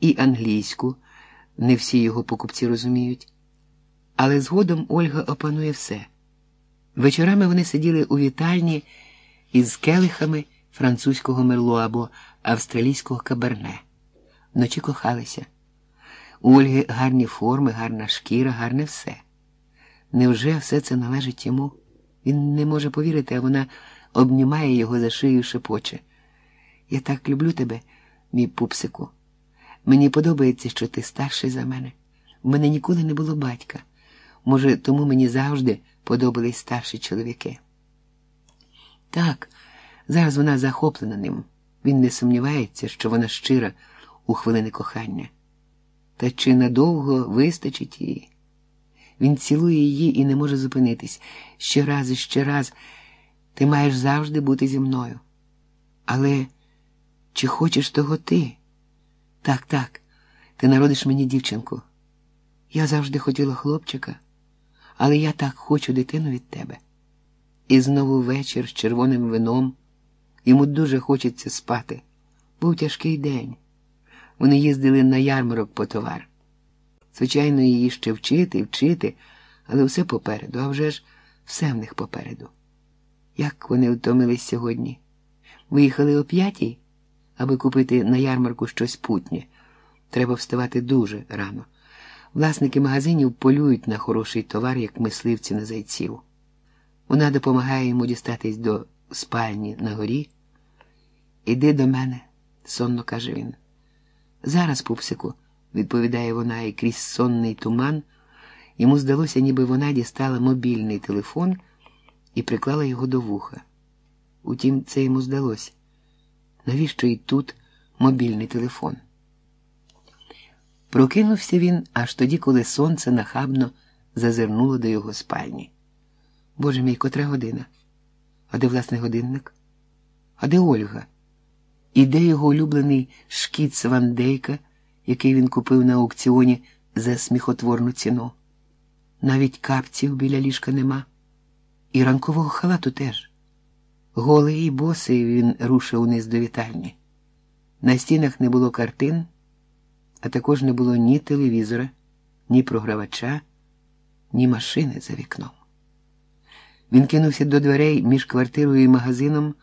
S1: і англійську, не всі його покупці розуміють. Але згодом Ольга опанує все. Вечорами вони сиділи у вітальні із келихами французького мерло або австралійського каберне. Вночі кохалися. У Ольги гарні форми, гарна шкіра, гарне все. Невже все це належить йому? Він не може повірити, а вона обнімає його за шию і шепоче. Я так люблю тебе, мій пупсику. Мені подобається, що ти старший за мене. У мене ніколи не було батька. Може, тому мені завжди подобались старші чоловіки. Так, зараз вона захоплена ним. Він не сумнівається, що вона щира у хвилини кохання. Та чи надовго вистачить її? Він цілує її і не може зупинитись. Ще раз і ще раз ти маєш завжди бути зі мною. Але чи хочеш того ти? Так, так, ти народиш мені дівчинку. Я завжди хотіла хлопчика, але я так хочу дитину від тебе. І знову вечір з червоним вином. Йому дуже хочеться спати. Був тяжкий день. Вони їздили на ярмарок по товар. Звичайно, її ще вчити, вчити, але все попереду, а вже ж все в них попереду. Як вони втомились сьогодні? Виїхали о п'ятій, аби купити на ярмарку щось путнє. Треба вставати дуже рано. Власники магазинів полюють на хороший товар, як мисливці на зайців. Вона допомагає йому дістатись до спальні на горі. Іди до мене, сонно каже він. Зараз, пупсику, відповідає вона, і крізь сонний туман. Йому здалося, ніби вона дістала мобільний телефон і приклала його до вуха. Утім, це йому здалося. Навіщо і тут мобільний телефон? Прокинувся він аж тоді, коли сонце нахабно зазирнуло до його спальні. Боже мій, котра година? А де власний годинник? А де Ольга? І де його улюблений шкіц Вандейка, який він купив на аукціоні за сміхотворну ціну? Навіть капців біля ліжка нема, і ранкового халату теж. Голий і босий він рушив униз до вітальні. На стінах не було картин, а також не було ні телевізора, ні програвача, ні машини за вікном. Він кинувся до дверей між квартирою і магазином,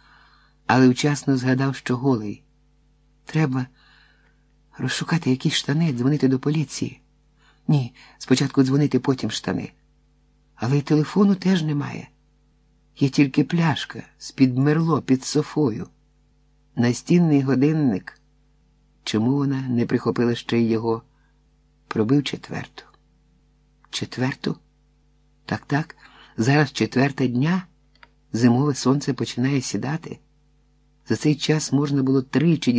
S1: але вчасно згадав, що голий. Треба розшукати якісь штани, дзвонити до поліції. Ні, спочатку дзвонити, потім штани. Але й телефону теж немає. Є тільки пляшка з-під мерло під софою. Настінний годинник. Чому вона не прихопила ще й його? Пробив четверту. Четверту? Так, так, зараз четверта дня. зимове сонце починає сідати. За цей час можна було тричі